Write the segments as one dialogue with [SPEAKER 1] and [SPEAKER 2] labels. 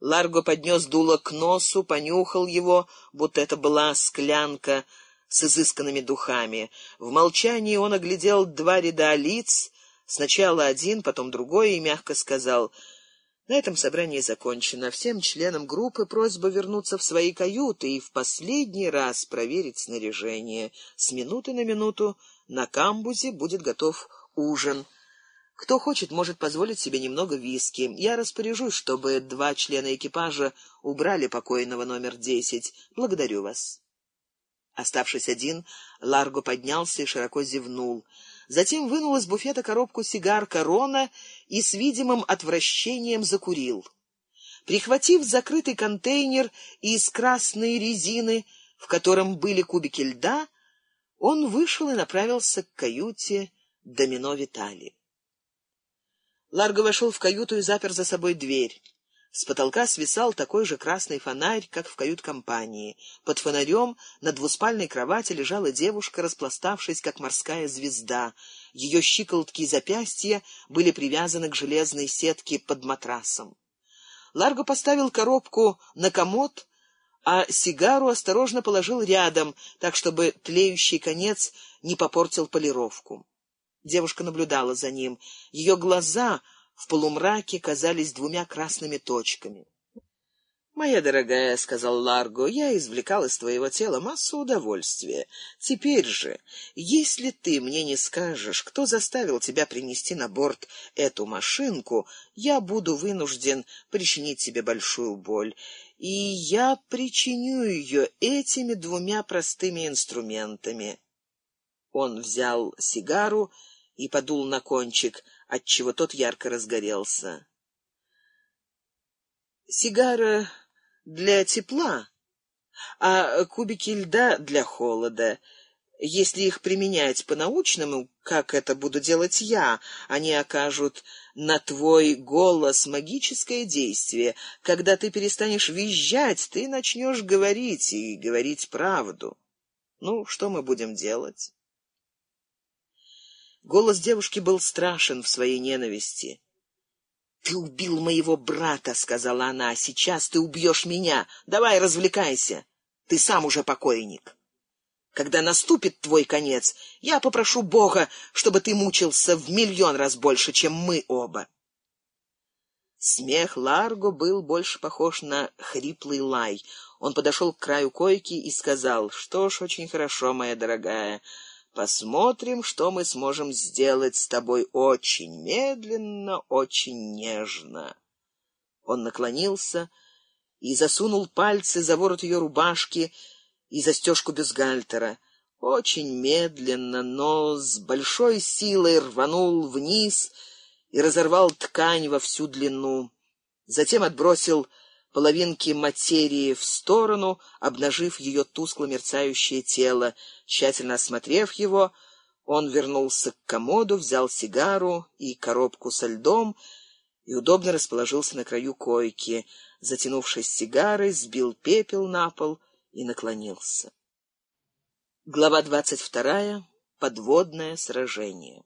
[SPEAKER 1] Ларго поднес дуло к носу, понюхал его, будто это была склянка с изысканными духами. В молчании он оглядел два ряда лиц, сначала один, потом другой, и мягко сказал: "На этом собрание закончено. Всем членам группы просьба вернуться в свои каюты и в последний раз проверить снаряжение. С минуты на минуту на камбузе будет готов ужин". Кто хочет, может позволить себе немного виски. Я распоряжусь, чтобы два члена экипажа убрали покойного номер десять. Благодарю вас. Оставшись один, Ларго поднялся и широко зевнул. Затем вынул из буфета коробку сигар Корона и с видимым отвращением закурил. Прихватив закрытый контейнер из красной резины, в котором были кубики льда, он вышел и направился к каюте Домино Витали. Ларго вошел в каюту и запер за собой дверь. С потолка свисал такой же красный фонарь, как в кают-компании. Под фонарем на двуспальной кровати лежала девушка, распластавшись, как морская звезда. Ее щиколотки и запястья были привязаны к железной сетке под матрасом. Ларго поставил коробку на комод, а сигару осторожно положил рядом, так чтобы тлеющий конец не попортил полировку. Девушка наблюдала за ним. Ее глаза в полумраке казались двумя красными точками. «Моя дорогая», — сказал Ларго, — «я извлекал из твоего тела массу удовольствия. Теперь же, если ты мне не скажешь, кто заставил тебя принести на борт эту машинку, я буду вынужден причинить тебе большую боль, и я причиню ее этими двумя простыми инструментами». Он взял сигару и подул на кончик, отчего тот ярко разгорелся. Сигара для тепла, а кубики льда для холода. Если их применять по-научному, как это буду делать я, они окажут на твой голос магическое действие. Когда ты перестанешь визжать, ты начнешь говорить и говорить правду. Ну, что мы будем делать? Голос девушки был страшен в своей ненависти. «Ты убил моего брата», — сказала она, — «сейчас ты убьешь меня. Давай, развлекайся. Ты сам уже покойник. Когда наступит твой конец, я попрошу Бога, чтобы ты мучился в миллион раз больше, чем мы оба». Смех Ларго был больше похож на хриплый лай. Он подошел к краю койки и сказал, «Что ж, очень хорошо, моя дорогая». Посмотрим, что мы сможем сделать с тобой очень медленно, очень нежно. Он наклонился и засунул пальцы за ворот ее рубашки и застежку бюстгальтера. Очень медленно, но с большой силой рванул вниз и разорвал ткань во всю длину. Затем отбросил половинки материи в сторону, обнажив ее тускло мерцающее тело. Тщательно осмотрев его, он вернулся к комоду, взял сигару и коробку со льдом и удобно расположился на краю койки. Затянувшись сигарой, сбил пепел на пол и наклонился. Глава двадцать вторая. Подводное сражение.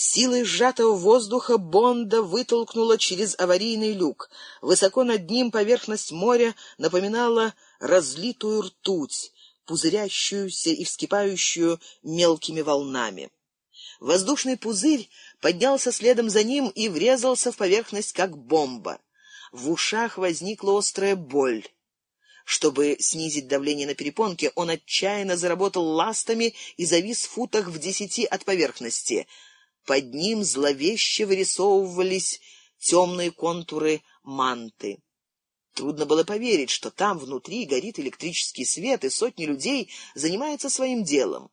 [SPEAKER 1] Силой сжатого воздуха Бонда вытолкнула через аварийный люк. Высоко над ним поверхность моря напоминала разлитую ртуть, пузырящуюся и вскипающую мелкими волнами. Воздушный пузырь поднялся следом за ним и врезался в поверхность как бомба. В ушах возникла острая боль. Чтобы снизить давление на перепонке, он отчаянно заработал ластами и завис в футах в десяти от поверхности — под ним зловеще вырисовывались темные контуры манты. Трудно было поверить, что там внутри горит электрический свет, и сотни людей занимаются своим делом.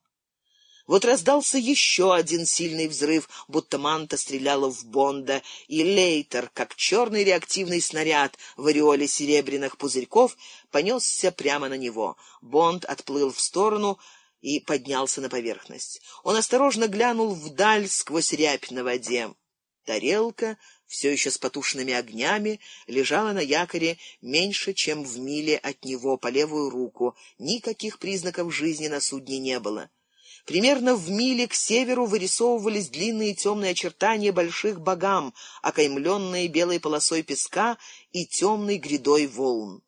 [SPEAKER 1] Вот раздался еще один сильный взрыв, будто манта стреляла в Бонда, и Лейтер, как черный реактивный снаряд в ореоле серебряных пузырьков, понесся прямо на него. Бонд отплыл в сторону, и поднялся на поверхность. Он осторожно глянул вдаль сквозь рябь на воде. Тарелка, все еще с потушенными огнями, лежала на якоре меньше, чем в миле от него по левую руку. Никаких признаков жизни на судне не было. Примерно в миле к северу вырисовывались длинные темные очертания больших богам, окаймленные белой полосой песка и темной грядой волн.